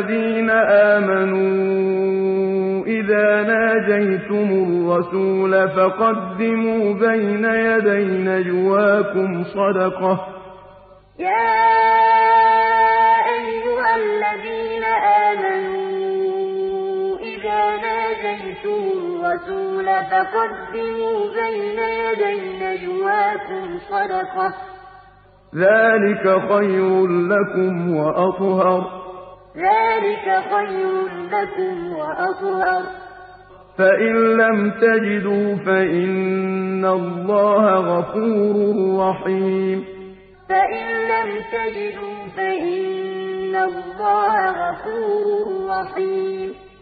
الذين آمنوا إذا ناجيتم الرسول فقدموا بين يدي نجواكم صدقة. يا أيها الذين آمنوا إذا ناجيتم الرسول فقدموا بين يدي نجواكم صدقة. ذلك خير لكم وأطهر ذلك خير لكم وأطهر. ذلك خير لكم وأطهر. فإن لم تجدوا فإن الله غفور رحيم. فإن لم تجدوا فإن الله غفور رحيم.